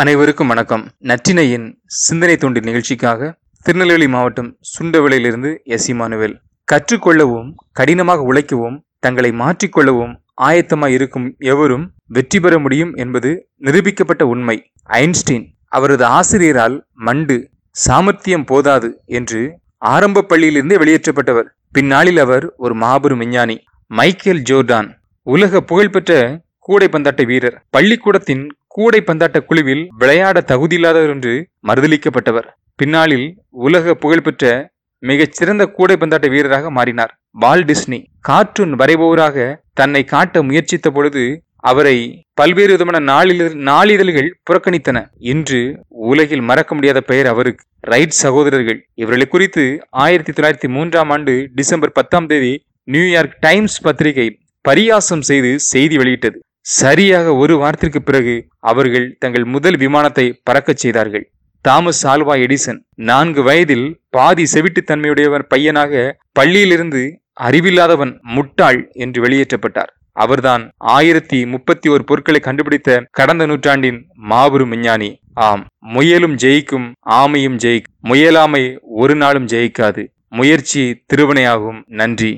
அனைவருக்கும் வணக்கம். நற்றினையின் சிந்தனை தோண்டி நிகழ்ச்சிக்காக திருநெல்வேலி மாவட்டம் சுண்டவளையிலிருந்து எஸ் இமானுவேல் கற்றுக்கொள்ளவும் கடினமாக உழைக்கவும் தங்களை மாற்றிக்கொள்ளவும் ஆயத்தமாய் இருக்கும் எவரும் வெற்றி பெற முடியும் என்பது நிரூபிக்கப்பட்ட உண்மை. ஐன்ஸ்டீன் அவரது ஆசிரியரால் மண்டு சாமர்த்தியம் போதாது என்று ஆரம்ப பள்ளியிலிருந்து வெளியேற்றப்பட்டவர். பின்னாளில் அவர் ஒரு மாபெரும் விஞ்ஞானி. மைக்கேல் ஜோர்டான் உலக புகழ்பெற்ற கூடைப்பந்தாட்ட வீரர். பள்ளிக்கூடத்தின் கூடைப்பந்தாட்ட குழுவில் விளையாட தகுதியில்லாதவர் என்று மறுதளிக்கப்பட்டவர் பின்னாளில் உலக புகழ்பெற்ற மிகச்சிறந்த சிறந்த வீரராக மாறினார். வால் டிஸ்னி கார்ட்டூன் வரைபவராக தன்னை காட்ட முயற்சித்த பொழுது அவரை பல்வேறு விதமான நாளிதழ் நாளிதழ்கள் புறக்கணித்தன. இன்று உலகில் மறக்க முடியாத பெயர் அவருக்கு. ரைட் சகோதரர்கள் இவர்களை குறித்து ஆயிரத்தி தொள்ளாயிரத்தி மூன்றாம் ஆண்டு டிசம்பர் பத்தாம் தேதி நியூயார்க் டைம்ஸ் பத்திரிகை பரியாசம் செய்து செய்தி வெளியிட்டது. சரியாக ஒரு வாரத்திற்கு பிறகு அவர்கள் தங்கள் முதல் விமானத்தை பறக்கச் செய்தார்கள். தாமஸ் ஆல்வா எடிசன் நான்கு வயதில் பாதி செவிட்டுத்தன்மையுடையவர் பையனாக பள்ளியிலிருந்து அறிவில்லாதவன் முட்டாள் என்று வெளியேற்றப்பட்டார். அவர்தான் ஆயிரத்தி முப்பத்தி ஒரு பொருட்களை கண்டுபிடித்த கடந்த நூற்றாண்டின் மாபெரும் விஞ்ஞானி. ஆம் முயலும் ஜெயிக்கும் ஆமையும் ஜெயிக்கும் முயலாமை ஒரு நாளும் ஜெயிக்காது. முயற்சி திருவனையாகும். நன்றி.